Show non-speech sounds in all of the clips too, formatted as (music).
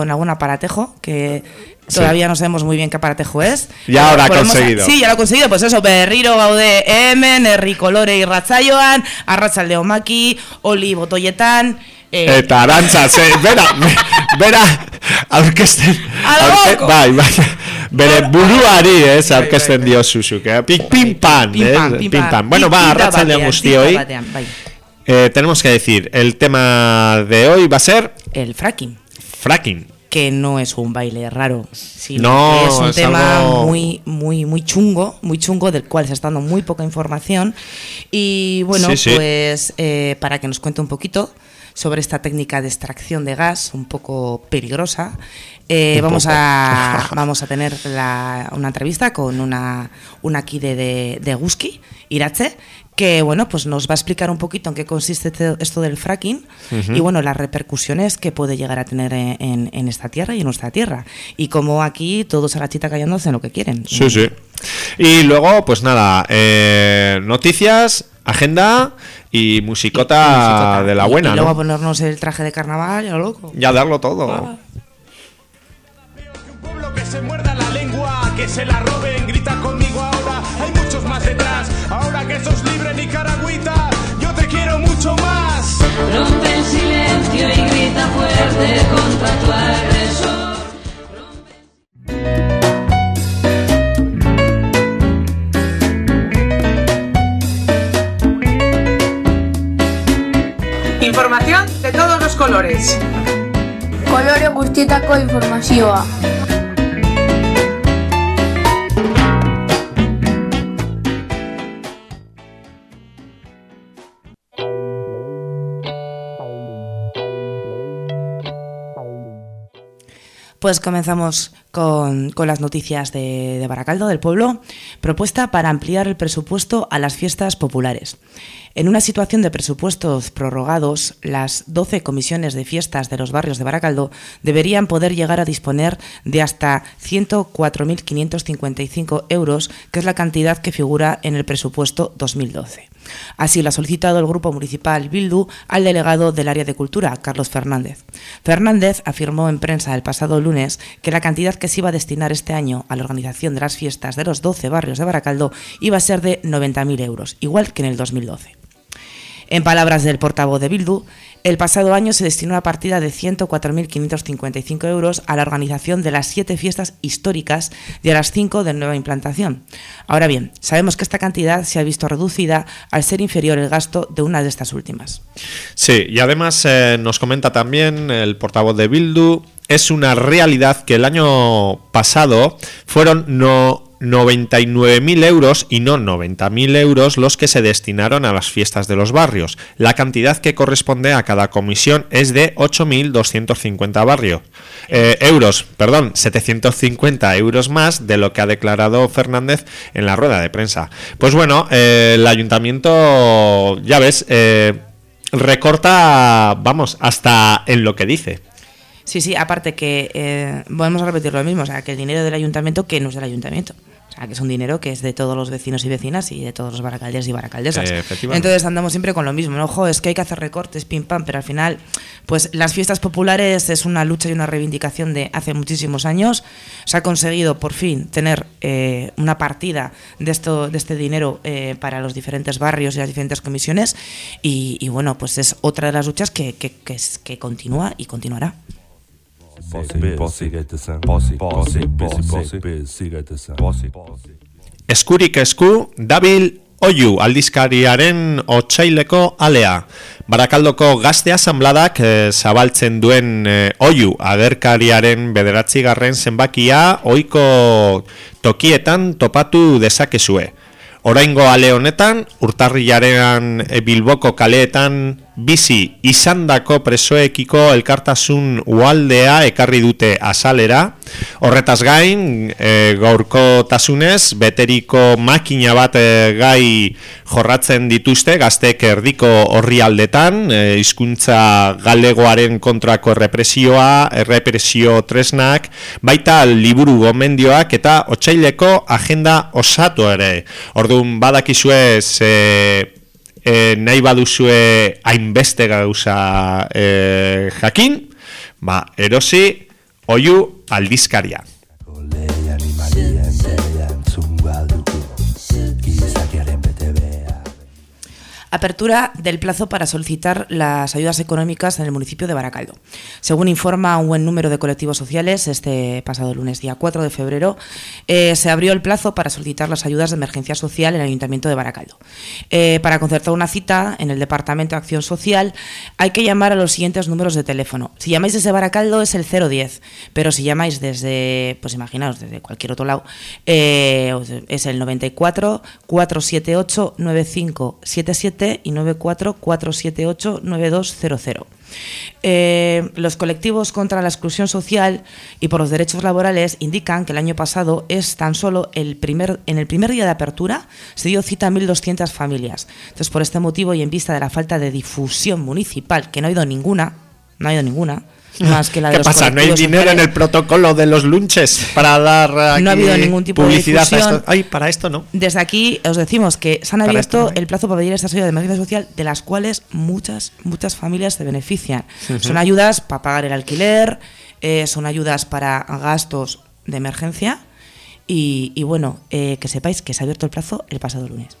con algún aparatejo que todavía no sabemos muy bien qué aparatejo es. Ya ahora ha conseguido. Sí, ya lo ha conseguido. Pues eso, Berriro gaude hemen, herri kolore irratzaioan, arratzalde omaki, oli botoietan... Eh, Eta arantza, ze, (laughs) bera, bera, aurkesten... Aurke, bai, bai, bere buruari, ez, aurkesten bai, bai. dio zuzuk, eh? Pim, pim, pan, pim, pan, pim, pan. Bueno, va, arratzalde guzti hoy. Eh, tenemos que decir, el tema de hoy va a ser... El fracking fracking. Que no es un baile raro, sino es un tema muy, muy, muy chungo, muy chungo, del cual se está dando muy poca información. Y bueno, pues eh, para que nos cuente un poquito sobre esta técnica de extracción de gas, un poco peligrosa, eh, vamos, a, (laughs) vamos a tener una entrevista con una, una aquí de, de, de Guski, Irache, que bueno, pues nos va a explicar un poquito en qué consiste esto del fracking y bueno, las repercusiones que puede llegar a tener en, esta tierra y en nuestra tierra. Y como aquí todos a la chita callándose en lo que quieren. Sí, sí. Y luego, pues nada, eh, noticias, agenda y musicota, de la buena. Y, luego a ponernos el traje de carnaval, ya loco. Ya darlo todo. Ah. que se muerda la lengua, que se la roben, grita conmigo más detrás, ahora que sos libre nicaragüita, yo te quiero mucho más. Rompe el silencio y grita fuerte contra tu agresor. Información de todos los colores. Colore guztietako informazioa. Pues comenzamos con, las noticias de, de, Baracaldo, del pueblo. Propuesta para ampliar el presupuesto a las fiestas populares. En una situación de presupuestos prorrogados, las 12 comisiones de fiestas de los barrios de Baracaldo deberían poder llegar a disponer de hasta 104.555 euros, que es la cantidad que figura en el presupuesto 2012. Así lo ha solicitado el Grupo Municipal Bildu al delegado del área de cultura, Carlos Fernández. Fernández afirmó en prensa el pasado lunes que la cantidad que se iba a destinar este año a la organización de las fiestas de los 12 barrios de Baracaldo iba a ser de 90.000 euros, igual que en el 2012. En palabras del portavoz de Bildu, el pasado año se destinó una partida de 104.555 euros a la organización de las siete fiestas históricas y a las cinco de nueva implantación. Ahora bien, sabemos que esta cantidad se ha visto reducida al ser inferior el gasto de una de estas últimas. Sí, y además eh, nos comenta también el portavoz de Bildu, es una realidad que el año pasado fueron no 99.000 euros y no 90.000 euros los que se destinaron a las fiestas de los barrios. La cantidad que corresponde a cada comisión es de 8.250 barrios. Eh, euros, perdón, 750 euros más de lo que ha declarado Fernández en la rueda de prensa. Pues bueno, eh, el ayuntamiento, ya ves, eh, recorta, vamos, hasta en lo que dice. Sí, sí, aparte que eh, volvemos a repetir lo mismo, o sea, que el dinero del ayuntamiento que no es del ayuntamiento. Sea, que es un dinero que es de todos los vecinos y vecinas y de todos los baracaldes y baracaldesas. Eh, Entonces andamos siempre con lo mismo, ¿no? Ojo, es que hay que hacer recortes, pim pam, pero al final, pues las fiestas populares es una lucha y una reivindicación de hace muchísimos años. Se ha conseguido por fin tener eh, una partida de esto, de este dinero eh, para los diferentes barrios y las diferentes comisiones. Y, y, bueno, pues es otra de las luchas que, que, que, que continúa y continuará. Eskurik esku, dabil oiu aldizkariaren otxaileko alea. Barakaldoko gazte asambladak e, zabaltzen duen e, oiu agerkariaren bederatzigarren zenbakia oiko tokietan topatu dezakezue. Oraingo ale honetan, urtarrilaren e, bilboko kaleetan bizi izandako presoekiko elkartasun ualdea ekarri dute azalera. Horretaz gain, e, gaurko tasunez, beteriko makina bat e, gai jorratzen dituzte, gaztek erdiko horri aldetan, e, izkuntza galegoaren kontrako represioa, errepresio tresnak, baita liburu gomendioak eta otxaileko agenda osatu ere. Orduan badakizuez... E, e, nahi baduzue hainbeste gauza e, jakin, ba, erosi Oyu aldizkaria. Apertura del plazo para solicitar las ayudas económicas en el municipio de Baracaldo. Según informa un buen número de colectivos sociales, este pasado lunes, día 4 de febrero, eh, se abrió el plazo para solicitar las ayudas de emergencia social en el Ayuntamiento de Baracaldo. Eh, para concertar una cita en el Departamento de Acción Social hay que llamar a los siguientes números de teléfono. Si llamáis desde Baracaldo es el 010, pero si llamáis desde, pues imaginaos, desde cualquier otro lado, eh, es el 94 478 9577 y 94 478 9200. Eh, los colectivos contra la exclusión social y por los derechos laborales indican que el año pasado es tan solo el primer, en el primer día de apertura se dio cita a 1.200 familias. Entonces, por este motivo y en vista de la falta de difusión municipal, que no ha habido ninguna, no ha habido ninguna, más que la de ¿Qué los pasa? ¿No hay dinero en el protocolo de los lunches para dar aquí No ha habido ningún tipo de publicidad a difusión. esto? Ay, para esto no. Desde aquí os decimos que se han Para abierto no el plazo para pedir esta ayuda de emergencia social, de las cuales muchas, muchas familias se benefician. Son ayudas para pagar el alquiler, eh, son ayudas para gastos de emergencia y, bueno, eh, que sepáis que se ha abierto el plazo el pasado lunes.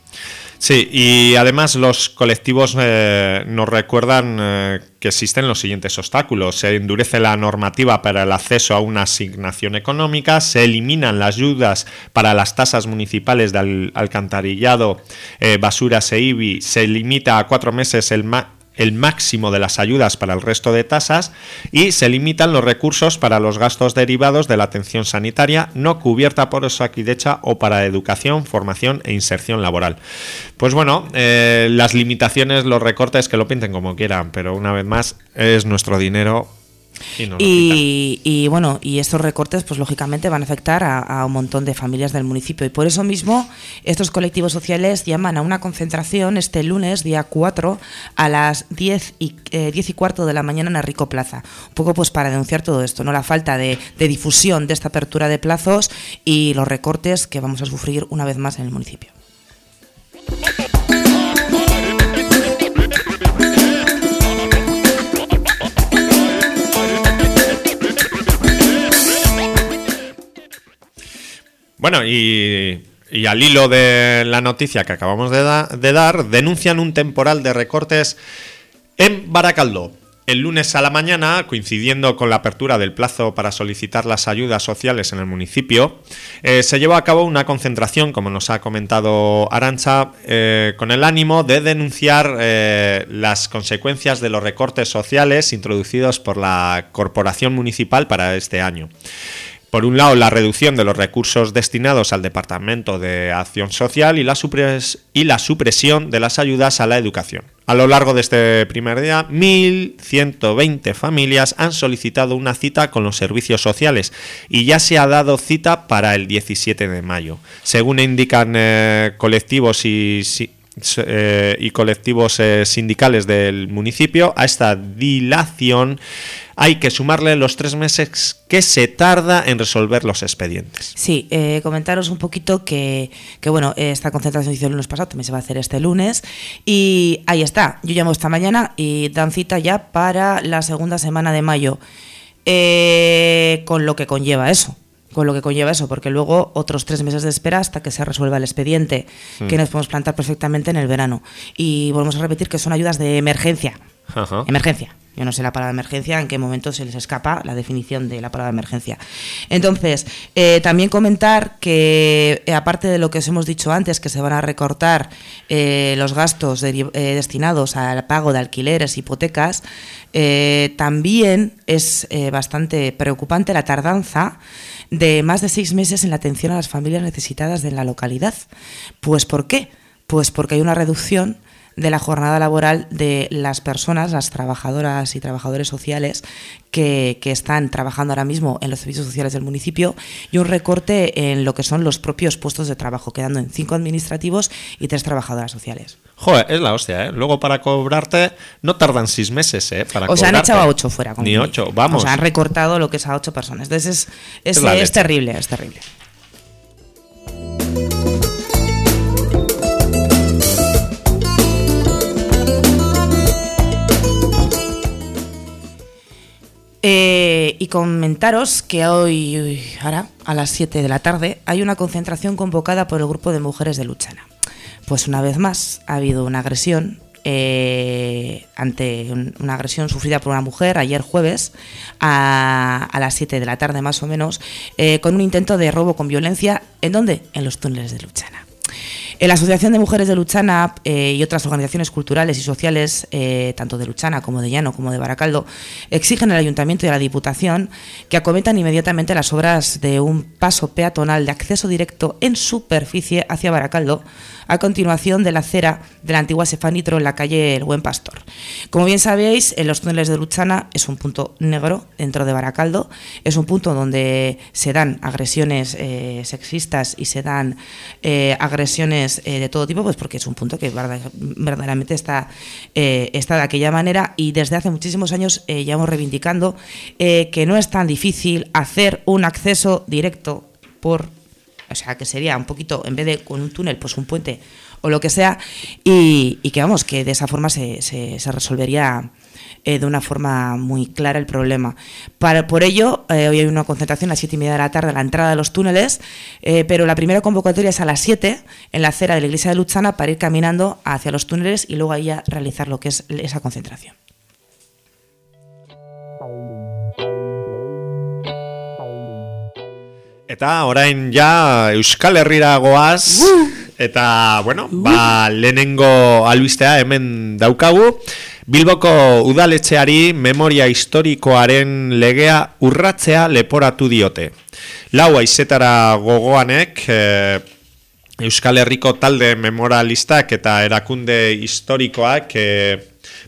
Sí, y además los colectivos eh, nos recuerdan eh, que existen los siguientes obstáculos. Se endurece la normativa para el acceso a una asignación económica, se eliminan las ayudas para las tasas municipales de al- alcantarillado, basuras e IBI, se limita a cuatro meses el, el máximo de las ayudas para el resto de tasas y se limitan los recursos para los gastos derivados de la atención sanitaria no cubierta por Osakidecha o para educación, formación e inserción laboral. Pues bueno, eh, las limitaciones, los recortes que lo pinten como quieran, pero una vez más es nuestro dinero y no lo quitan. Y, y, bueno, y estos recortes, pues lógicamente van a afectar a, a un montón de familias del municipio. Y por eso mismo, estos colectivos sociales llaman a una concentración este lunes, día 4, a las 10 y, eh, 10 y cuarto de la mañana en el Rico Plaza. Un poco pues para denunciar todo esto, ¿no? La falta de, de difusión de esta apertura de plazos y los recortes que vamos a sufrir una vez más en el municipio. Bueno, y, al hilo de la noticia que acabamos de dar, denuncian un temporal de recortes en Baracaldo. El lunes a la mañana, coincidiendo con la apertura del plazo para solicitar las ayudas sociales en el municipio, eh, se llevó a cabo una concentración, como nos ha comentado Arancha, eh, con el ánimo de denunciar eh, las consecuencias de los recortes sociales introducidos por la Corporación Municipal para este año. Por un lado, la reducción de los recursos destinados al Departamento de Acción Social y la, supresión de las ayudas a la educación. A lo largo de este primer día, 1.120 familias han solicitado una cita con los servicios sociales y ya se ha dado cita para el 17 de mayo. Según indican eh, colectivos y, eh, y colectivos eh, sindicales del municipio, a esta dilación hay que sumarle los tres meses que se tarda en resolver los expedientes. Sí, eh, comentaros un poquito que, que, bueno, esta concentración se hizo el lunes pasado, también se va a hacer este lunes. Y ahí está, yo llamo esta mañana y dan cita ya para la segunda semana de mayo, eh, con lo que conlleva eso. Con lo que conlleva eso, porque luego otros tres meses de espera hasta que se resuelva el expediente, que nos podemos plantar perfectamente en el verano. Y volvemos a repetir que son ayudas de emergencia. Ajá. Emergencia. Yo no sé la palabra emergencia, en qué momento se les escapa la definición de la palabra emergencia. Entonces, eh, también comentar que, eh, aparte de lo que os hemos dicho antes, que se van a recortar eh, los gastos destinados al pago de alquileres, hipotecas, también es bastante preocupante la tardanza de más de seis meses en la atención a las familias necesitadas de la localidad. Pues ¿por qué? Pues porque hay una reducción de la jornada laboral de las personas, las trabajadoras y trabajadores sociales que, que están trabajando ahora mismo en los servicios sociales del municipio y un recorte en lo que son los propios puestos de trabajo, quedando en cinco administrativos y tres trabajadoras sociales. Joder, es la hostia, ¿eh? Luego para cobrarte no tardan seis meses, ¿eh? Para O sea, han echado a ocho fuera. Ni ocho, vamos. O sea, han recortado lo que es a ocho personas. Entonces es, es, Es terrible, es terrible. Eh, y comentaros que hoy, uy, ahora, a las 7 de la tarde, hay una concentración convocada por el grupo de mujeres de Luchana. Pues una vez más ha habido una agresión eh, ante un- una agresión sufrida por una mujer ayer jueves a, a las 7 de la tarde más o menos, eh, con un intento de robo con violencia. ¿En dónde? En los túneles de Luchana. Eh, La Asociación de Mujeres de Luchana eh, y otras organizaciones culturales y sociales, eh, tanto de Luchana como de Llano como de Baracaldo, exigen al Ayuntamiento y a la Diputación que acometan inmediatamente las obras de un paso peatonal de acceso directo en superficie hacia Baracaldo, a continuación de la acera de la antigua Sefanitro en la calle El Buen Pastor. Como bien sabéis, en los túneles de Luchana es un punto negro dentro de Baracaldo, es un punto donde se dan agresiones eh, sexistas y se dan eh, agresiones eh, de todo tipo, pues porque es un punto que verda- verdaderamente está, está de aquella manera y desde hace muchísimos años llevamos reivindicando que no es tan difícil hacer un acceso directo por o sea, que sería un poquito, en vez de con un túnel, pues un puente o lo que sea, y, que vamos, que de esa forma se, se- resolvería eh, de una forma muy clara el problema. Para, por ello, eh, hoy hay una concentración a las siete y media de la tarde a la entrada de los túneles, eh, pero la primera convocatoria es a las 7 en la acera de la iglesia de Luchana para ir caminando hacia los túneles y luego ahí ya realizar lo que es esa concentración. Eta orain ja Euskal Herrira goaz eta bueno, ba lehenengo albistea hemen daukagu. Bilboko udaletxeari memoria historikoaren legea urratzea leporatu diote. Lau aizetara gogoanek eh, Euskal Herriko talde memorialistak eta erakunde historikoak eh,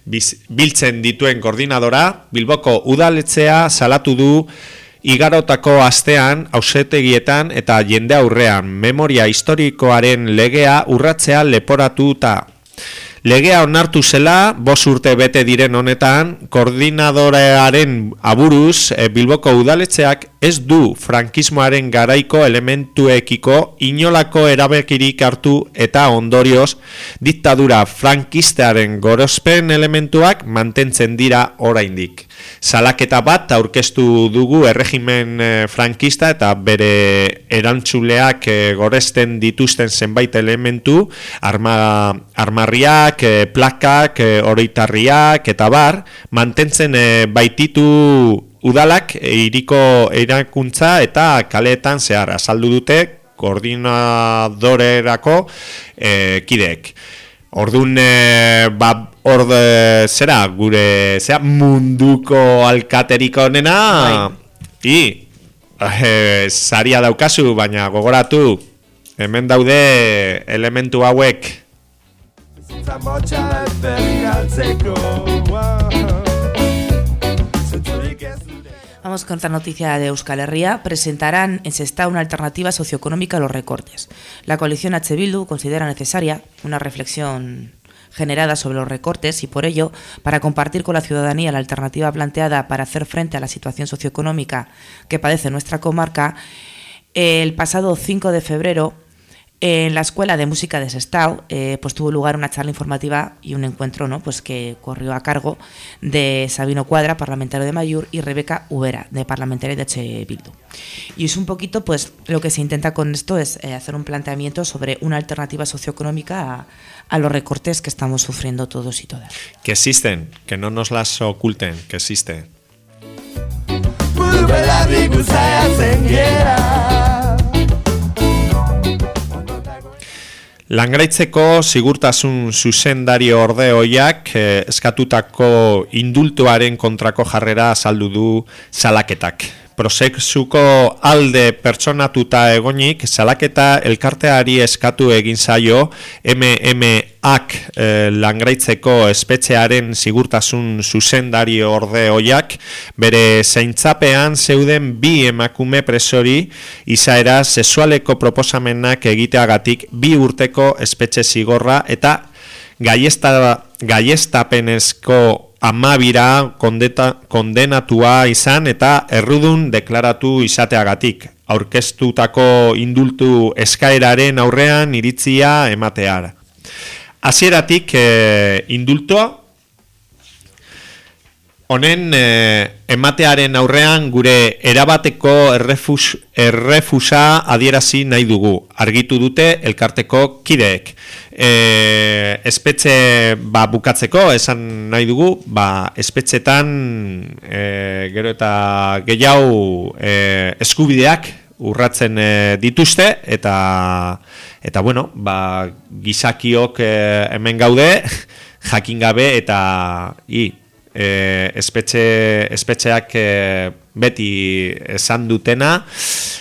biz- biltzen dituen koordinadora Bilboko udaletxea salatu du igarotako astean ausetegietan eta jende aurrean memoria historikoaren legea urratzea leporatuta. Legea onartu zela, bos urte bete diren honetan, koordinadorearen aburuz, eh, Bilboko udaletxeak ez du frankismoaren garaiko elementuekiko inolako erabekirik hartu eta ondorioz diktadura frankistearen gorospen elementuak mantentzen dira oraindik. Salaketa bat aurkeztu dugu erregimen eh, frankista eta bere erantzuleak eh, goresten dituzten zenbait elementu, arma, armarriak, eh, plakak, oroitarriak eta bar, mantentzen baititu udalak hiriko erakuntza eta kaleetan zehar azaldu dute koordinadorerako eh, kideek. Ordun e, ba orde zera gure zera munduko alkaterik onena? I eh, saria daukazu baina gogoratu hemen daude elementu hauek. Zamotxa berrigaltzeko Zentzurik Con otra noticia de Euskal Herria. Presentarán en Sestao una alternativa socioeconómica a los recortes. La coalición H. Bildu considera necesaria una reflexión generada sobre los recortes y por ello, para compartir con la ciudadanía la alternativa planteada para hacer frente a la situación socioeconómica que padece nuestra comarca, el pasado 5 de febrero en la Escuela de Música de Sestao eh, pues tuvo lugar una charla informativa y un encuentro ¿no? pues que corrió a cargo de Sabino Cuadra, parlamentario de Mayur, y Rebeca Ubera, de parlamentaria de H. Bildu. Y es un poquito, pues lo que se intenta con esto es eh, hacer un planteamiento sobre una alternativa socioeconómica a, a los recortes que estamos sufriendo todos y todas. que existen, que no nos las oculten, que existe. Langraitzeko sigurtasun zuzendari ordeoiak eh, eskatutako indultuaren kontrako jarrera azaldu du salaketak. Prozesuko alde pertsonatuta egonik, salaketa elkarteari eskatu egin zaio MMAk eh, langraitzeko espetxearen sigurtasun zuzendari ordeoiak. Bere zeintzapean zeuden bi emakume presori izaera sexualeko proposamenak egiteagatik bi urteko espetxe zigorra eta gaiesta, gaiestapenezko amabira kondeta, kondenatua izan eta errudun deklaratu izateagatik aurkeztutako indultu eskaeraren aurrean iritzia emateara. Hasieratik eh, indultoa honen eh, ematearen aurrean gure erabateko errefus, errefusa adierazi nahi dugu. Argitu dute elkarteko kideek. E, espetxe ba, bukatzeko, esan nahi dugu, ba, espetxetan e, gero eta gehiago e, eskubideak urratzen e, dituzte eta eta bueno, ba, gizakiok e, hemen gaude (laughs) jakin gabe eta i, e, espetxe, espetxeak e, beti esan dutena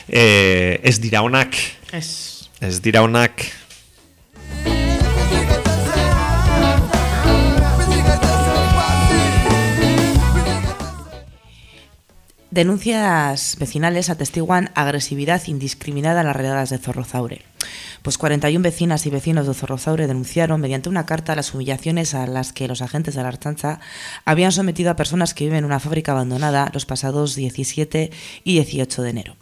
e, ez dira onak Ez. ez dira onak Denuncias vecinales atestiguan agresividad indiscriminada en las redadas de Zorrozaure. Pues 41 vecinas y vecinos de Zorrozaure denunciaron mediante una carta las humillaciones a las que los agentes de la Archanza habían sometido a personas que viven en una fábrica abandonada los pasados 17 y 18 de enero.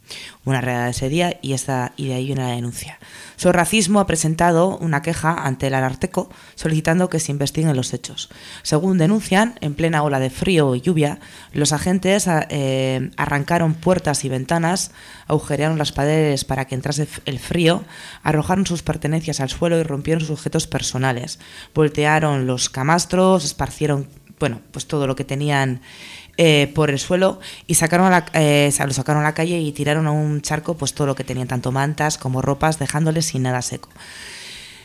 Una redada ese día y, esta, y de ahí viene la denuncia. Su racismo ha presentado una queja ante el Ararteco solicitando que se investiguen los hechos. Según denuncian, en plena ola de frío y lluvia, los agentes eh, arrancaron puertas y ventanas, agujerearon las paredes para que entrase el frío, arrojaron sus pertenencias al suelo y rompieron sus objetos personales. Voltearon los camastros, esparcieron, bueno, pues todo lo que tenían eh, por el suelo y sacaron a la, eh, lo sacaron a la calle y tiraron a un charco pues todo lo que tenían, tanto mantas como ropas, dejándoles sin nada seco.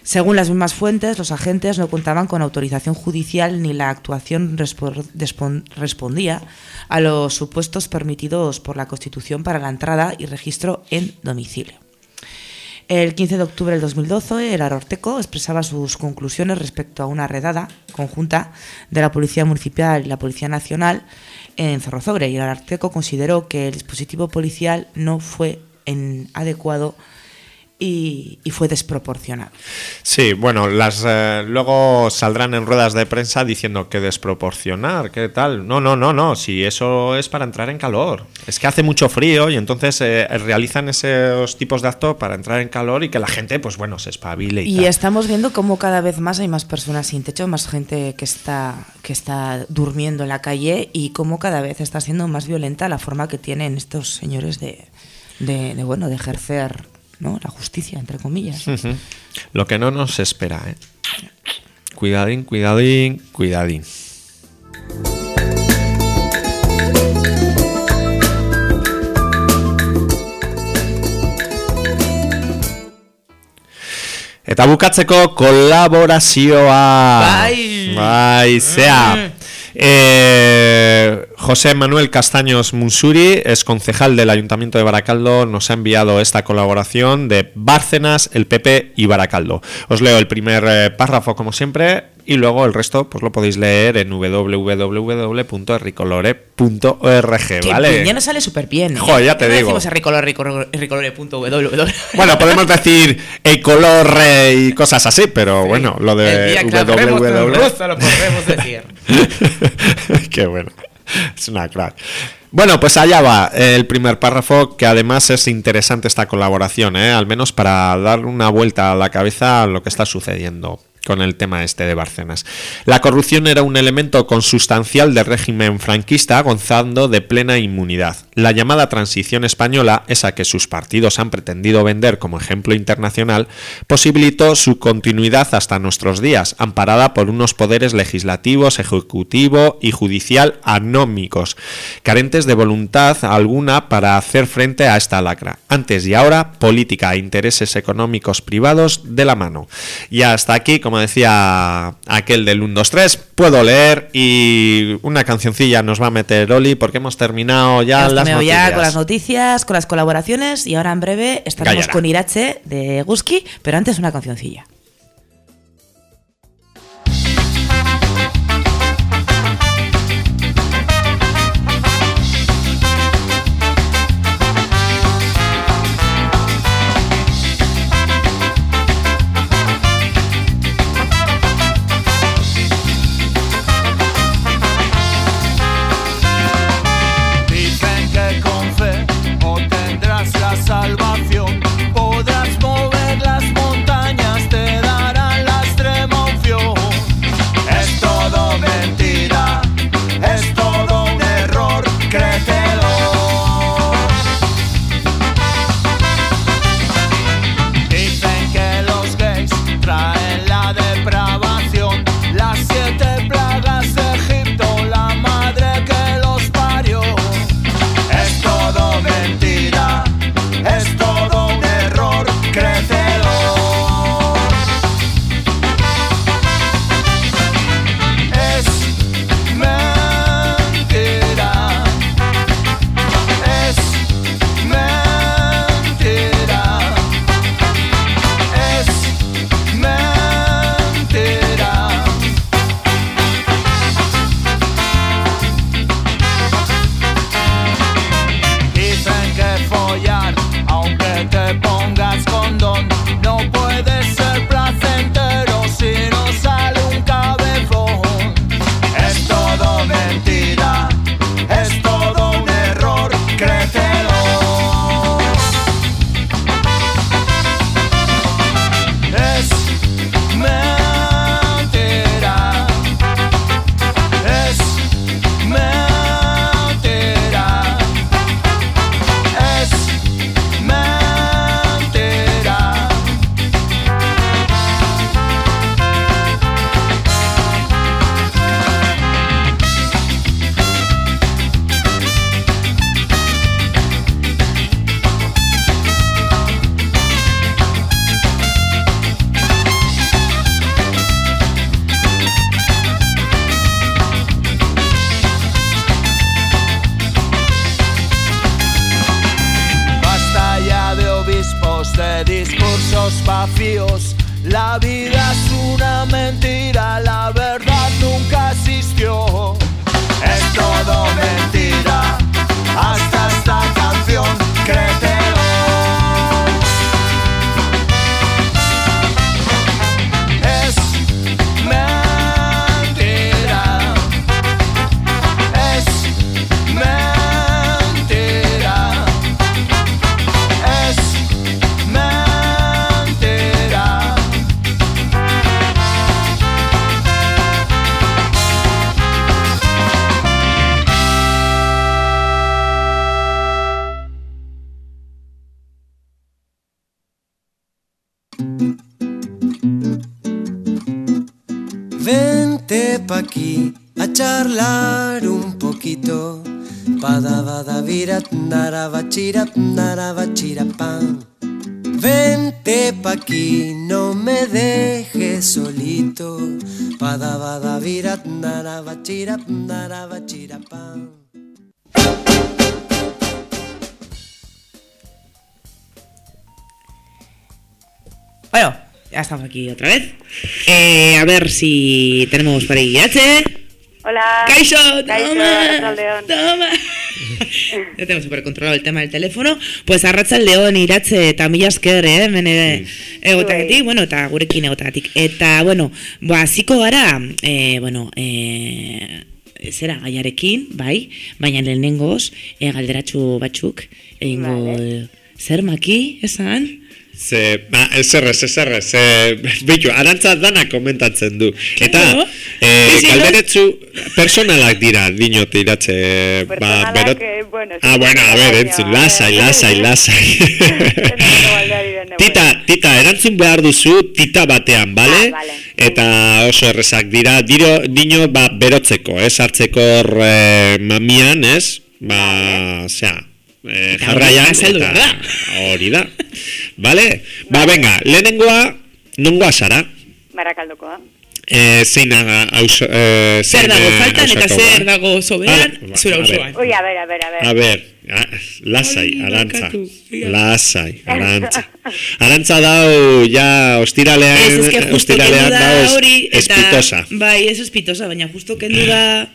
Según las mismas fuentes, los agentes no contaban con autorización judicial ni la actuación respondía a los supuestos permitidos por la Constitución para la entrada y registro en domicilio. El 15 de octubre del 2012, el Arorteco expresaba sus conclusiones respecto a una redada conjunta de la Policía Municipal y la Policía Nacional en Zorrozaure y el Ararteco consideró que el dispositivo policial no fue en adecuado y, y fue desproporcionado. Sí, bueno, las eh, luego saldrán en ruedas de prensa diciendo que desproporcionar, qué tal. No, no, no, no, si eso es para entrar en calor. Es que hace mucho frío y entonces eh, realizan esos tipos de actos para entrar en calor y que la gente, pues bueno, se espabile y, Y tal. estamos viendo cómo cada vez más hay más personas sin techo, más gente que está, que está durmiendo en la calle y cómo cada vez está siendo más violenta la forma que tienen estos señores de, de, de, bueno, de ejercer ¿no? la justicia, entre comillas. Lo que no nos espera, ¿eh? Cuidadín, cuidadín, cuidadín. Eta bukatzeko kolaborazioa. Bai. Bai, zea. Eh, José Manuel Castaños Munsuri es concejal del Ayuntamiento de Baracaldo. Nos ha enviado esta colaboración de Bárcenas, el PP y Baracaldo. Os leo el primer eh, párrafo como siempre y luego el resto pues lo podéis leer en www.ricolore.org, ¿vale? ya nos sale súper bien. ¿eh? Joder, ya te No digo. decimos ricolore, ricolore. (laughs) Bueno, podemos decir el color y cosas así, pero bueno, lo de www. lo podremos decir. (laughs) Qué bueno. (laughs) Es una crack. Bueno, pues allá va el primer párrafo, que además es interesante esta colaboración, ¿eh? al menos para dar una vuelta a la cabeza a lo que está sucediendo con el tema este de Bárcenas. La corrupción era un elemento consustancial del régimen franquista, gozando de plena inmunidad. La llamada transición española, esa que sus partidos han pretendido vender como ejemplo internacional, posibilitó su continuidad hasta nuestros días, amparada por unos poderes legislativos, ejecutivo y judicial anómicos, carentes de voluntad alguna para hacer frente a esta lacra. Antes y ahora, política e intereses económicos privados de la mano. Y hasta aquí, como decía aquel del 1, 2, 3, puedo leer y una cancioncilla nos va a meter Oli porque hemos terminado ya Hemos las noticias. ya con las noticias, con las colaboraciones y ahora en breve estaremos Gallara. con Irache de Guski, pero antes una cancioncilla. Pa' aquí a charlar un poquito. Padabadavirat, narabachirat, narabachirapam. Vente pa' aquí, no me dejes solito. Padabadavirat, narabachirat, narabachirapam. Bueno, ya estamos aquí otra vez. Eh, a ver si tenemos por ahí H. Hola. Kaixo, toma, toma. (laughs) ya tenemos súper controlado el tema del teléfono. Pues arratza el león iratze eta mila esker, eh, hemen ere egotagetik, bueno, eta gurekin egotagetik. Eta, bueno, ba, hasiko gara, eh, bueno, eh, zera gaiarekin, bai, baina lehenengoz, eh, galderatxu batzuk, egingo zer maki, esan? Ze, ba, eserrez, eserrez, e, (laughs) bitu, arantza dana komentatzen du. Eta, Claro. e, no? galderetzu personalak dira, dinot iratze, ba, berot... eh, bueno, ah, bueno, a ver, entzun, eh, lasai, lasai, lasai. (laughs) Tita. Tita, erantzun behar duzu tita batean, bale? Ah, vale. Eta oso errezak dira, diro, dino, ba, berotzeko, ez, hartzeko hor eh, mamian, ez? Ba, zea, eh, Eta jarraian, da. hori da. Bale? Ba, venga, lehenengoa, nongoa zara? Barakaldokoa. Eh, zein aga, auzo, eh, Zer zein, dago eh, faltan eta zer dago soberan, Ah, ba, zure a ver. auzoan. Ui, a ver, a ver, a ver. A ver, lasai, Ai, arantza. Lasai, (laughs) arantza. Arantza dau, ja, ostiralean, Ez, ez que ostiralean da dau es- espitosa. bai, ez espitosa, baina justo kendu da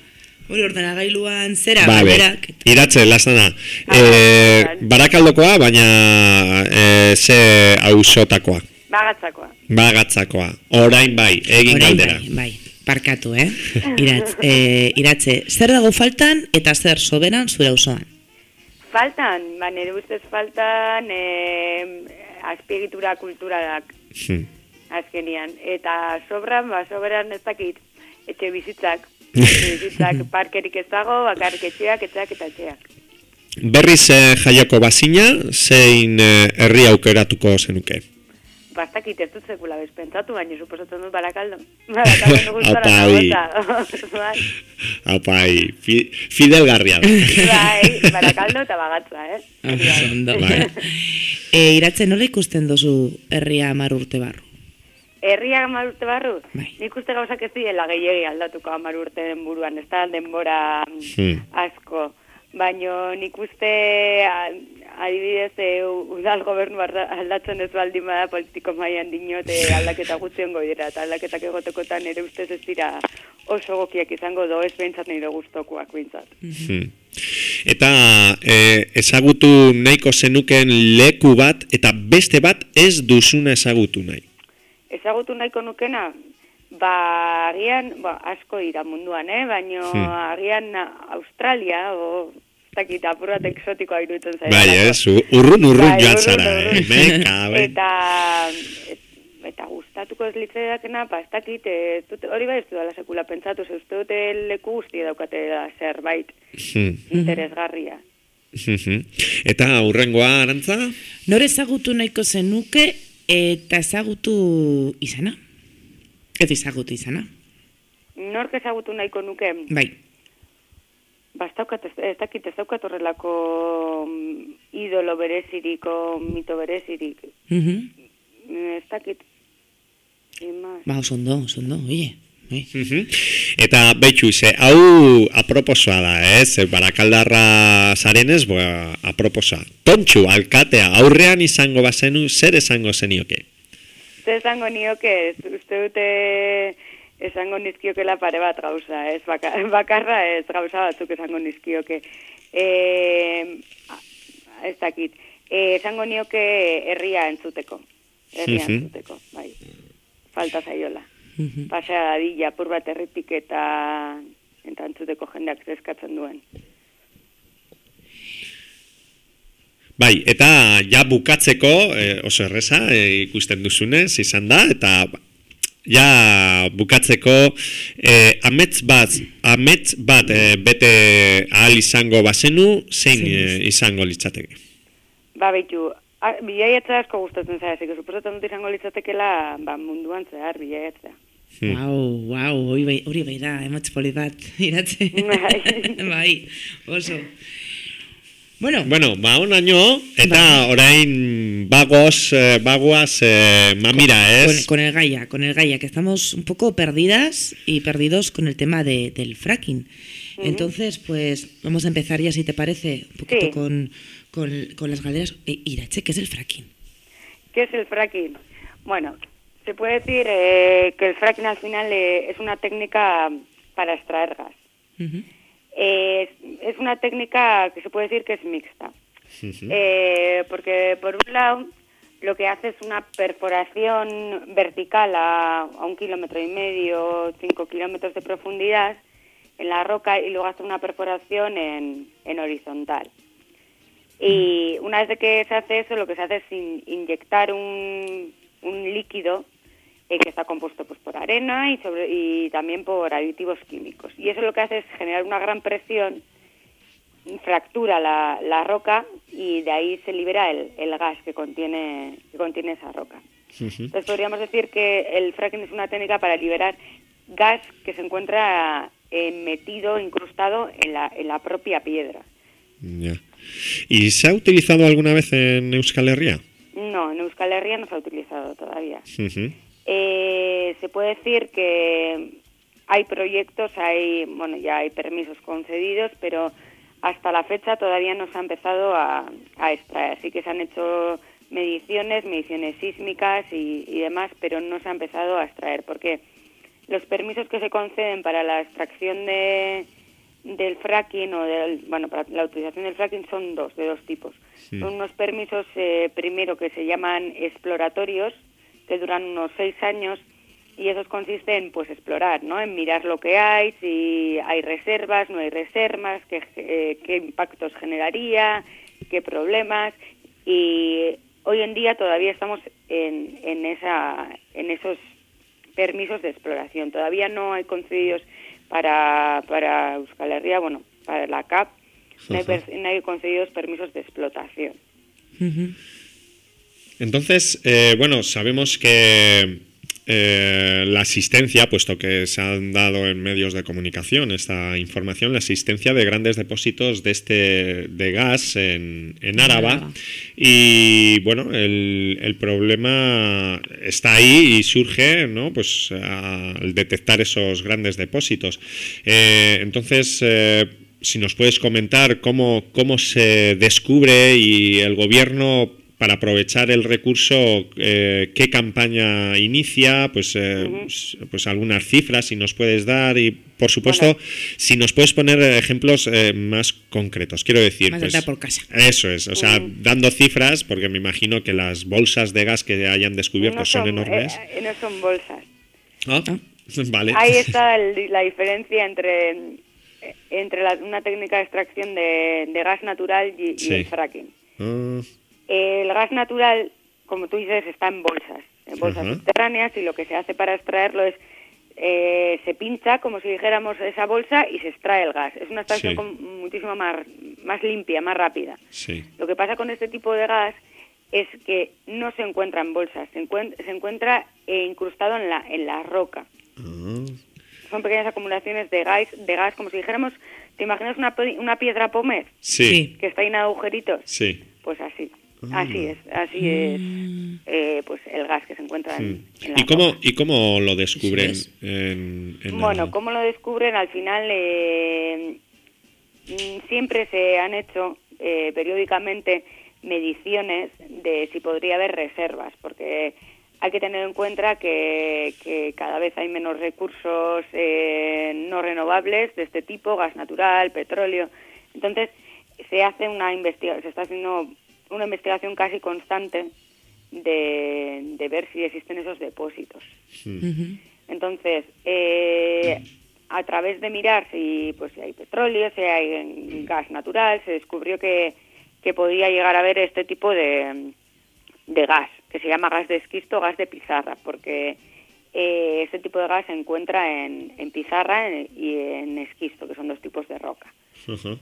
hori ordenagailuan zera, Vale, galderak. iratze, lasana. Ah, Eh, vale. barakaldokoa, baina eh, ze ausotakoa. Bagatzakoa. Bagatzakoa. Orain bai, egin Orain galdera. Bai, bai, parkatu, eh? Iratz, eh, iratze, zer dago faltan eta zer soberan zure auzoan? Faltan, ba, nire ustez faltan eh, azpiegitura kulturalak Hmm. azkenian. Eta sobran, ba, sobran ez dakit, etxe bizitzak. Bizitzak (laughs) parkerik ez dago, bakarrik etxeak, etxeak eta etxeak. Berriz eh, jaioko bazina, zein eh, herri aukeratuko zenuke? Bastakit ez dut sekula bezpentsatu, baina suposatzen dut zara Apa, bai. nagota. Bai, Apai, fi, Fidel Garria. (laughs) bai, barakaldo eta bagatza, eh? Ondo. Bai. (laughs) e, iratze, nola ikusten duzu herria hamar urte barru? Herriak hamar urte barru? Bai. Nik uste gauzak ez direla gehiegi aldatuko hamar urte buruan, ez da denbora mm, Hmm. asko. Baina nik uste adibidez e, udal gobernu aldatzen ez baldin bada politiko mailan dinote aldaketa gutxiongo dira eta aldaketak egotekotan ere ustez ez dira oso gokiak izango do ez behintzat nire gustokoak behintzat. Hmm. Eta eh, ezagutu nahiko zenuken leku bat eta beste bat ez duzuna ezagutu nahi. Ezagutu nahiko nukena, ba, agian, ba, asko dira munduan, eh? baina Hmm. agian Australia, o, ez dakit, apur bat exotikoa iruditzen zaila. Bai, ez, urrun urrun Bai, joan eh, Me cabe. Eta, et- eta gustatuko ez litzaidakena, ba, ez dakit, dut, hori bai ez dudala sekula pentsatu, ze uste dute leku guzti daukate da zerbait Hmm. interesgarria. Mhm. Eta urrengoa arantza? Nor ezagutu nahiko zenuke eta ezagutu izana? Ez ezagutu izana? Nork ezagutu nahiko nuke, Bai. ba, ez dakit, ez daukat horrelako mm, idolo berezirik, o mito berezirik. Mhm. Mm, Ez dakit. Ba, oso ondo, oso ondo, oie. Mhm. Eta betxu, ze, hau aproposoa da, ez? Barakaldarra zarenez, bo, aproposoa. Tontxu, alkatea, aurrean izango bazenu, zer esango zenioke? uste esango nioke, ez, uste dute esango nizkiokela pare bat gauza, ez, Baka, bakarra ez gauza batzuk esango nizkioke. E, ez dakit, e, esango nioke herria entzuteko, herria Mhm. entzuteko, bai, falta zaiola. Mhm. Pasea dadila, pur bat herritik eta, entzuteko jendeak zeskatzen duen. Bai, eta ja bukatzeko, eh, oso erreza, eh, ikusten duzunez, izan da, eta ja bukatzeko eh, amets bat, amets bat eh, bete ahal izango bazenu, zein eh, izango litzateke. Ba, beitu, a- bilaiatza asko gustatzen zara, ziko, suposatzen dut izango litzatekela ba, munduan zehar bilaiatza. Wow, wow, hori bai, hori bai da, emotz poli bat, iratze. Bai. oso. Bueno, Bueno, ba onaino, eta orain bagoz, eh, bagoaz eh, mamira, con, ez? con el Gaia, con el Gaia, que estamos un poco perdidas y perdidos con el tema de, del fracking. Entonces, pues vamos a empezar ya, si te parece, un poquito Sí. con, con, con las galeras. Eh, Irache, ¿qué es el fracking? ¿Qué es el fracking? Bueno, se puede decir eh, que el fracking al final eh, es una técnica para extraer gas. Eh, es, es una técnica que se puede decir que es mixta. Eh, porque por un lado lo que hace es una perforación vertical a, a un kilómetro y medio, cinco kilómetros de profundidad en la roca y luego hace una perforación en, en horizontal. Y una vez de que se hace eso, lo que se hace es in- inyectar un, un líquido eh, que está compuesto pues por arena y, sobre, y también por aditivos químicos. Y eso lo que hace es generar una gran presión, fractura la, la roca y de ahí se libera el, el gas que contiene, que contiene esa roca. Entonces podríamos decir que el fracking es una técnica para liberar gas que se encuentra eh, metido, incrustado en la, en la propia piedra. Ya. ¿Y se ha utilizado alguna vez en Euskal Herria? No, en Euskal Herria no se ha utilizado todavía. Ujú. Eh, se puede decir que hay proyectos, hay, bueno, ya hay permisos concedidos, pero hasta la fecha todavía no se ha empezado a, a extraer. Sí que se han hecho mediciones, mediciones sísmicas y, y demás, pero no se ha empezado a extraer, porque los permisos que se conceden para la extracción de, del fracking o del, bueno, para la utilización del fracking son dos, de dos tipos. Son unos permisos, eh, primero, que se llaman exploratorios, que duran unos seis años, y esos consisten pues explorar, ¿no? En mirar lo que hay, si hay reservas, no hay reservas, qué, eh, qué impactos generaría, qué problemas, y hoy en día todavía estamos en, en, esa, en esos permisos de exploración. Todavía no hay concedidos para, para Euskal Herria, bueno, para la CAP, no hay, no hay concedidos permisos de explotación. Entonces, eh, bueno, sabemos que eh, la asistencia, puesto que se han dado en medios de comunicación esta información, la asistencia de grandes depósitos de este de gas en, en Áraba. Y bueno, el, el problema está ahí y surge, ¿no? Pues al detectar esos grandes depósitos. Eh, entonces, eh, si nos puedes comentar cómo, cómo se descubre y el gobierno para aprovechar el recurso, eh, qué campaña inicia, pues, eh, pues algunas cifras si nos puedes dar y por supuesto si nos puedes poner ejemplos eh, más concretos. Quiero decir, Más pues, por casa. eso es, o sea, dando cifras, porque me imagino que las bolsas de gas que hayan descubierto no son, enormes. eh, no son bolsas. Ah, (laughs) vale. Ahí está el- la diferencia entre, eh, entre la- una técnica de extracción de, de gas natural y, el fracking. Ah, El gas natural, como tú dices, está en bolsas, en bolsas subterráneas y lo que se hace para extraerlo es eh, se pincha como si dijéramos esa bolsa y se extrae el gas. Es una extracción Sí. con- muchísimo más, más limpia, más rápida. sí. Lo que pasa con este tipo de gas es que no se encuentra en bolsas, se, encuent- se encuentra eh, incrustado en la, en la roca. Ah, Son pequeñas acumulaciones de gas, de gas como si dijéramos, ¿te imaginas una, una piedra pómez sí, que está llena de agujeritos? sí. Pues así. Así es, así es eh, pues el gas que se encuentra en, en la ¿Y cómo. ¿Y cómo lo descubren? Eso En, en Bueno, el- ¿cómo lo descubren? Al final eh, mm, siempre se han hecho eh, periódicamente mediciones de si podría haber reservas, porque hay que tener en cuenta que, que cada vez hay menos recursos eh, no renovables de este tipo, gas natural, petróleo. Entonces, se hace una investigación, se está haciendo una investigación casi constante de, de ver si existen esos depósitos. Entonces, eh, a través de mirar si, pues, si hay petróleo, si hay gas natural, se descubrió que, que podía llegar a haber este tipo de, de gas, que se llama gas de esquisto, gas de pizarra, porque eh, este tipo de gas se encuentra en, en pizarra y en esquisto, que son dos tipos de roca. Ujú.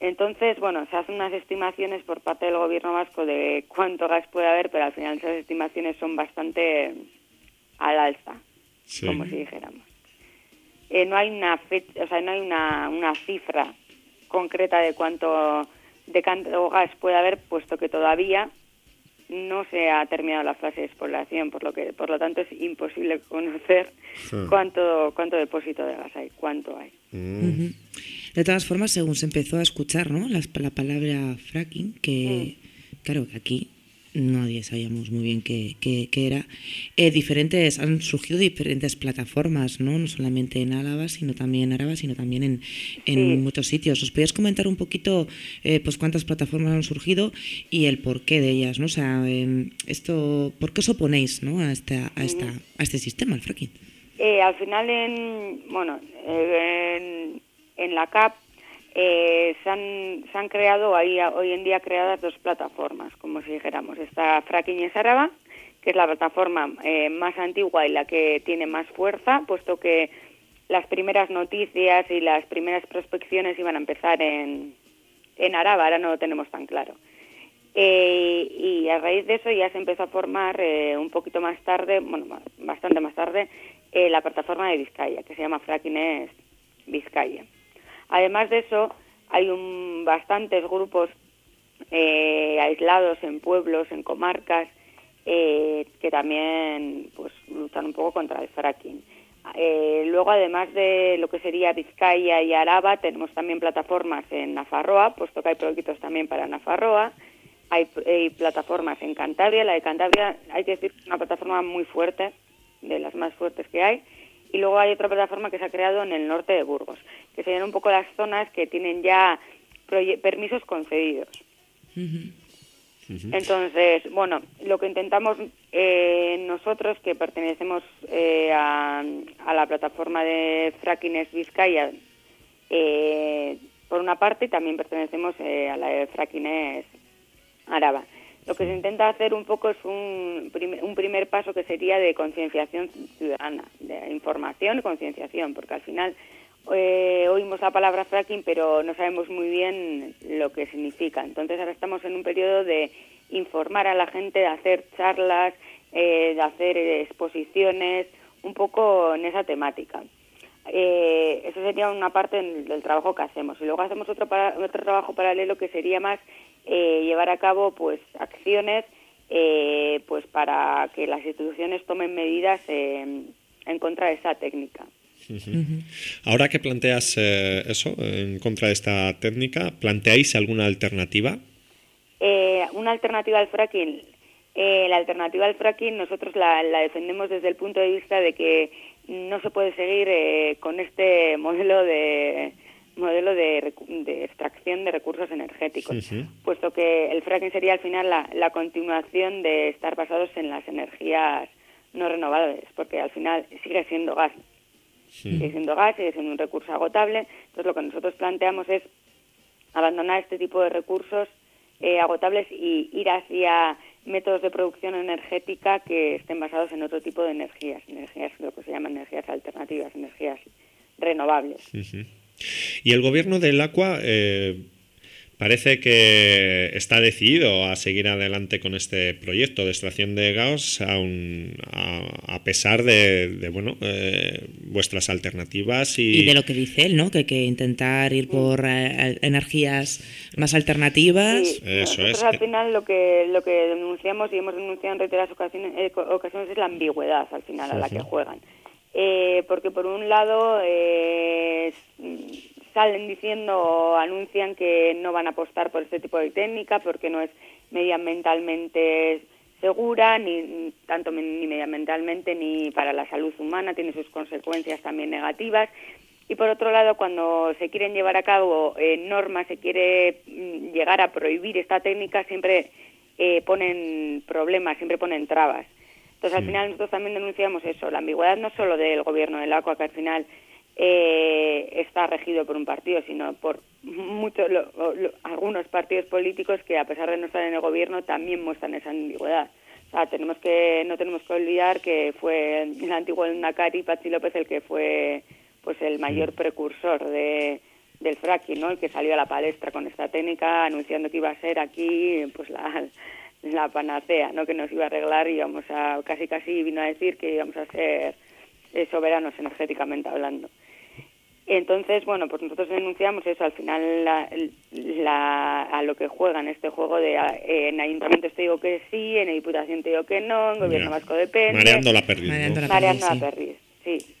Entonces, bueno, se hacen unas estimaciones por parte del gobierno vasco de cuánto gas puede haber, pero al final esas estimaciones son bastante al alza, Sí. como si dijéramos. Eh, no hay una fecha, o sea, no hay una, una cifra concreta de cuánto de cuánto gas puede haber, puesto que todavía no se ha terminado la fase de exploración, por lo que, por lo tanto, es imposible conocer Sí. cuánto cuánto depósito de gas hay, cuánto hay. Mm. De todas formas, según se empezó a escuchar ¿no? Las- la, palabra fracking, que claro, que aquí nadie sabíamos muy bien qué, qué- qué era, eh, diferentes, han surgido diferentes plataformas, ¿no? no solamente en Álava, sino también en Araba, sino también en, en Sí. muchos sitios. ¿Os podías comentar un poquito eh, pues cuántas plataformas han surgido y el porqué de ellas? ¿no? O sea, em, esto, ¿por qué os oponéis ¿no? a, esta, a, esta, a este sistema, al fracking? Eh, al final, en, bueno, eh, en, en la CAP eh, se, han, se han creado, ahí, hoy en día creadas dos plataformas, como si dijéramos. Está Fracking y Saraba, que es la plataforma eh, más antigua y la que tiene más fuerza, puesto que las primeras noticias y las primeras prospecciones iban a empezar en, en Araba, ahora no lo tenemos tan claro. Eh, y a raíz de eso ya se empezó a formar eh, un poquito más tarde, bueno, bastante más tarde, eh, la plataforma de Vizcaya, que se llama Frackines Vizcaya. Además de eso, hay un, bastantes grupos eh, aislados en pueblos, en comarcas, eh, que también pues luchan un poco contra el fracking. Eh, luego, además de lo que sería Vizcaya y Araba, tenemos también plataformas en Nafarroa, puesto que hay proyectos también para Nafarroa. Hay, hay plataformas en Cantabria. La de Cantabria, hay que decir, que es una plataforma muy fuerte, de las más fuertes que hay. Y luego hay otra plataforma que se ha creado en el norte de Burgos, que serían un poco las zonas que tienen ya permisos concedidos. Entonces, bueno, lo que intentamos eh, nosotros, que pertenecemos eh, a, a la plataforma de Frackines Vizcaya, eh, por una parte, y también pertenecemos eh, a la de Frackines Araba. Lo que se intenta hacer un poco es un, prim- un primer paso que sería de concienciación ciudadana, de información y concienciación, porque al final eh, oímos la palabra fracking, pero no sabemos muy bien lo que significa. Entonces ahora estamos en un periodo de informar a la gente, de hacer charlas, eh, de hacer exposiciones, un poco en esa temática. Eh, eso sería una parte del trabajo que hacemos. Y luego hacemos otro, para- otro trabajo paralelo que sería más eh, llevar a cabo pues acciones eh, pues para que las instituciones tomen medidas eh, en contra de esa técnica. Ahora que planteas eh, eso en contra de esta técnica, ¿planteáis alguna alternativa? Eh, una alternativa al fracking. Eh, la alternativa al fracking nosotros la, la defendemos desde el punto de vista de que no se puede seguir eh, con este modelo de modelo de, de extracción de recursos energéticos, puesto que el fracking sería al final la, la continuación de estar basados en las energías no renovables, porque al final sigue siendo gas, sigue siendo gas, sigue siendo un recurso agotable. Entonces lo que nosotros planteamos es abandonar este tipo de recursos eh, agotables y ir hacia métodos de producción energética que estén basados en otro tipo de energías, energías lo que se llaman energías alternativas, energías renovables. Y el gobierno del Aqua eh, parece que está decidido a seguir adelante con este proyecto de extracción de gas aun- a, a pesar de, de, bueno eh, vuestras alternativas y, Y de lo que dice él, ¿no? Que hay que intentar ir por eh, energías más alternativas. Sí, Eso nosotros es. al final lo que lo que denunciamos y hemos denunciado en reiteradas ocasiones, eh, ocasiones es la ambigüedad al final a la que juegan. Eh, porque por un lado eh, salen diciendo o anuncian que no van a apostar por este tipo de técnica porque no es medioambientalmente segura, ni tanto ni medioambientalmente ni para la salud humana, tiene sus consecuencias también negativas. Y por otro lado, cuando se quieren llevar a cabo eh, normas, se quiere mm, llegar a prohibir esta técnica, siempre eh, ponen problemas, siempre ponen trabas. Entonces, al final nosotros también denunciamos eso, la ambigüedad no solo del gobierno del Aqua, que al final eh, está regido por un partido, sino por muchos, algunos partidos políticos que a pesar de no estar en el gobierno también muestran esa ambigüedad. O sea, tenemos que, no tenemos que olvidar que fue el antiguo Nakari, Pachi López, el que fue pues el mayor precursor de, del fracking, ¿no? El que salió a la palestra con esta técnica anunciando que iba a ser aquí pues la, la panacea, ¿no? Que nos iba a arreglar y íbamos a casi casi vino a decir que íbamos a ser eh, soberanos energéticamente hablando. Entonces, bueno, pues nosotros denunciamos eso, al final la, la- a lo que juegan este juego de eh, en ayuntamientos te digo que sí, en diputación te digo que no, en gobierno vasco depende. Mareando la perdiz, ¿no? Mareando la Mareando perdiz, la sí. perdiz, sí.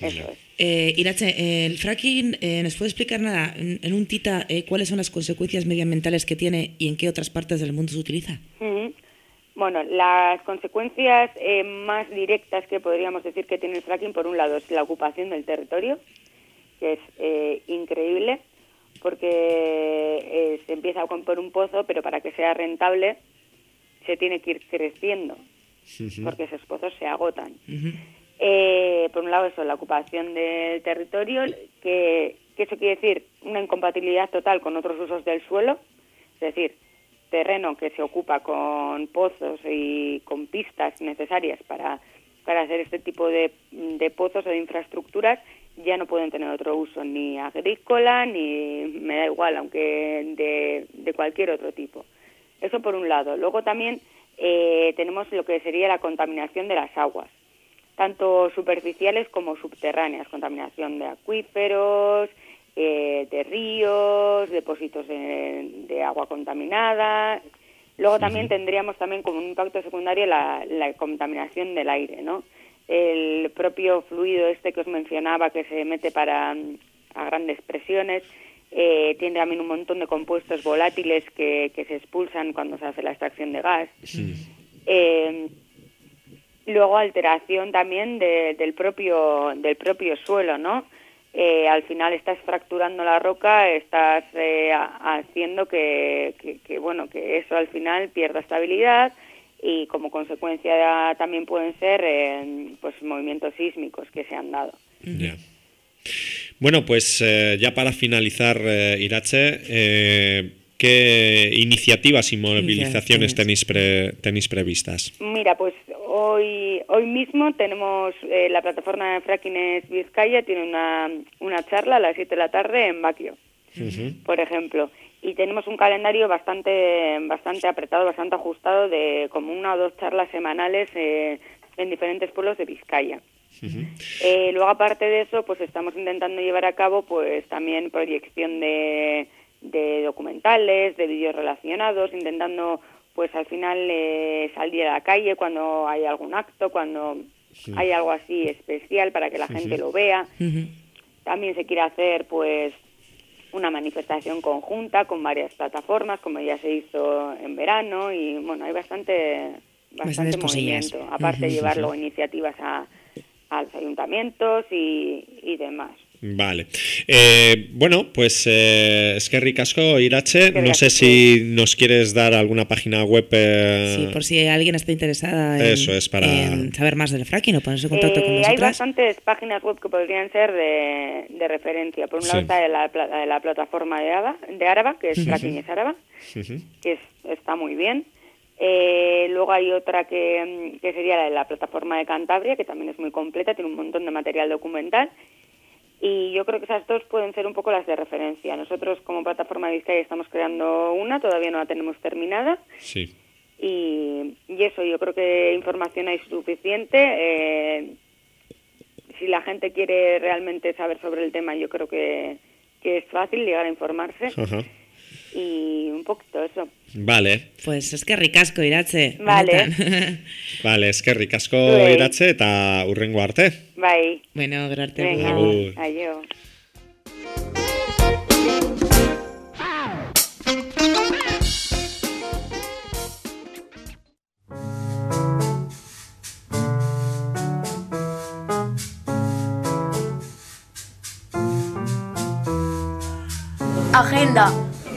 Eso es. Eh, Irache, eh, el fracking, eh, ¿nos puede explicar nada en, en un tita eh, cuáles son las consecuencias medioambientales que tiene y en qué otras partes del mundo se utiliza? Bueno, las consecuencias eh, más directas que podríamos decir que tiene el fracking, por un lado, es la ocupación del territorio, que es eh, increíble, porque eh, se empieza con por un pozo, pero para que sea rentable se tiene que ir creciendo, porque esos pozos se agotan. Eh, por un lado eso, la ocupación del territorio, que, eso quiere decir una incompatibilidad total con otros usos del suelo, es decir, terreno que se ocupa con pozos y con pistas necesarias para, para hacer este tipo de, de pozos o de infraestructuras ya no pueden tener otro uso, ni agrícola, ni me da igual, aunque de, de cualquier otro tipo. Eso por un lado. Luego también eh, tenemos lo que sería la contaminación de las aguas, tanto superficiales como subterráneas, contaminación de acuíferos, eh, de ríos, depósitos de, de agua contaminada. Luego también tendríamos también como un impacto secundario la, la contaminación del aire, ¿no? El propio fluido este que os mencionaba que se mete para a grandes presiones eh, tiene también un montón de compuestos volátiles que, que se expulsan cuando se hace la extracción de gas. Eh, luego alteración también de- del propio del propio suelo, ¿no? Eh, al final estás fracturando la roca, estás eh, ha- haciendo que, que- que, bueno que eso al final pierda estabilidad y como consecuencia también pueden ser eh, pues movimientos sísmicos que se han dado. Ya. Bueno, pues eh, ya para finalizar, eh, Irache, eh, ¿qué iniciativas y movilizaciones tenéis, pre- tenéis previstas? Mira, pues hoy hoy mismo tenemos eh, la plataforma de Frackines Vizcaya tiene una, una charla a las 7 de la tarde en Baquio, por ejemplo, y tenemos un calendario bastante bastante apretado, bastante ajustado de como una o dos charlas semanales eh, en diferentes pueblos de Vizcaya. Eh, luego, aparte de eso, pues estamos intentando llevar a cabo pues también proyección de, de documentales, de vídeos relacionados, intentando pues al final eh, salir a la calle cuando hay algún acto, cuando hay algo así especial para que la gente lo vea. También se quiere hacer pues una manifestación conjunta con varias plataformas, como ya se hizo en verano, y bueno, hay bastante, bastante movimiento. Aparte de llevar luego iniciativas a, a los ayuntamientos y, y demás. Vale. Eh, bueno, pues eh, es que ricasco, Irache. No sé si nos quieres dar alguna página web. eh, Sí, por si alguien está interesada en, Eso es, para- en saber más del fracking o ponerse en contacto con Eh, hay bastantes páginas web que podrían ser de, de referencia. Por un lado Sí. está la, pla- la plataforma de, Ava- de Araba, que es Fracking es Araba, que es- está muy bien. Eh, luego hay otra que, que sería la de la plataforma de Cantabria, que también es muy completa, tiene un montón de material documental. Y yo creo que esas dos pueden ser un poco las de referencia. Nosotros como plataforma de Vizcaya estamos creando una, todavía no la tenemos terminada. Sí. Y, y eso, yo creo que información hay suficiente. eh, si la gente quiere realmente saber sobre el tema, yo creo que, que es fácil llegar a informarse. Ajá. Y un poquito eso. Vale. Pues es que Ricasco iratze. Vale. (laughs) Vale, es que Ricasco bai. iratze eta urrengo arte. Bai. Bueno, urrengo arte. A yo. Agenda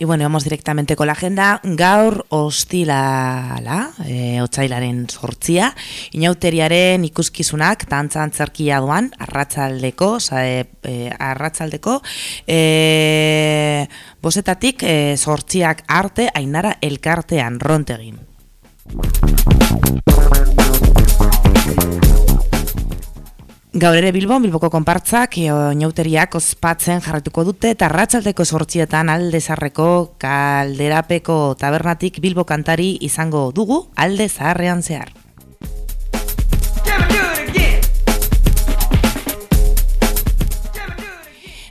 Y bueno, vamos directamente con la agenda. Gaur ostilala, e, otzailaren sortzia, inauteriaren ikuskizunak tantza antzerkia doan, arratzaldeko, sa, e, e, arratzaldeko, e, bosetatik e, sortziak arte ainara elkartean rontegin. Gaur ere Bilbon, Bilboko konpartzak, inauteriak ospatzen jarretuko dute, eta ratzaldeko sortzietan alde zarreko kalderapeko tabernatik Bilbo kantari izango dugu alde zaharrean zehar.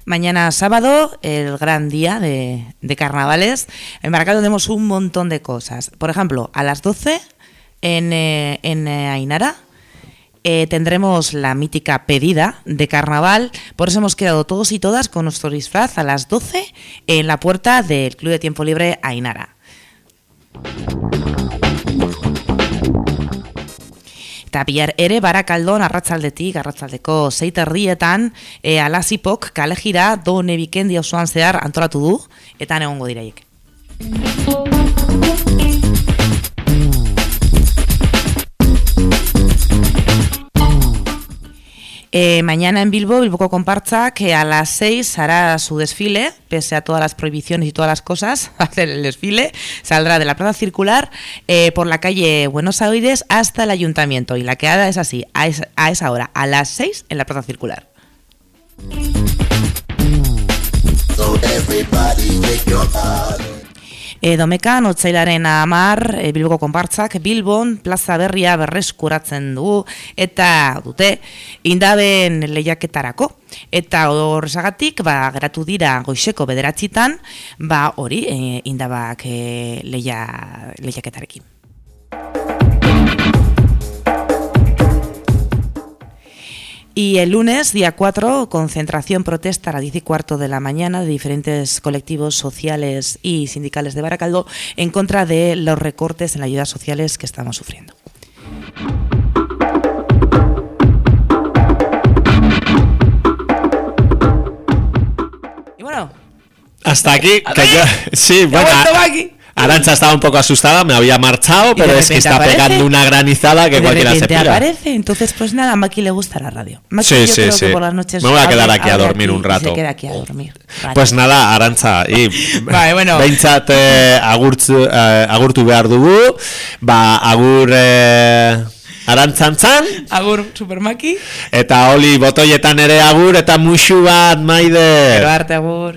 Mañana sábado, el gran día de, carnavales. En Baracaldo tenemos un montón de cosas. Por ejemplo, a las 12 en, eh, eh, Ainara eh, tendremos la mítica pedida de carnaval. Por eso hemos quedado todos y todas con nuestro disfraz a las 12 en la puerta del Club de Tiempo Libre Ainara. Eta bihar ere barakaldon arratzaldetik, arratzaldeko zeiterrietan, e, alazipok kalejira do nebikendi osoan zehar antolatu du, eta egongo diraiek. Eh, mañana en Bilbo, Bilboko Compartzak, que a las 6 hará su desfile, pese a todas las prohibiciones y todas las cosas, (laughs) hacer el desfile, saldrá de la plaza circular eh, por la calle Buenos Aires hasta el ayuntamiento. Y la quedada es así, a esa, a esa hora, a las 6 en la plaza circular. E, domekan, otzailaren amar, e, Bilboko konpartzak, Bilbon, plaza berria berreskuratzen du, eta dute, indaben lehiaketarako. Eta horrezagatik, ba, geratu dira goizeko bederatzitan, ba, hori, e, indabak e, lehia, lehiaketarekin. Y el lunes, día 4, concentración protesta a las 10 y cuarto de la mañana de diferentes colectivos sociales y sindicales de Baracaldo en contra de los recortes en las ayudas sociales que estamos sufriendo. Y bueno, Hasta aquí, que yo, sí, bueno. Arancha estaba un poco asustada, me había marchado, pero es que está aparece. pegando una granizada que de cualquiera se pilla. aparece, entonces pues nada, a Maki le gusta la radio. Maki Sí, yo sí, creo sí. que por las noches Me voy a quedar aquí a dormir un y rato. se queda aquí a dormir. Vale. Pues nada, Arantza, y (laughs) Bai, bueno. behintzat eh, agurtzu, eh, agurtu behar dugu, ba, agur eh, arantzantzan, Agur, Supermaki. eta oli botoietan ere agur, eta musu bat, maide. Gero arte, agur.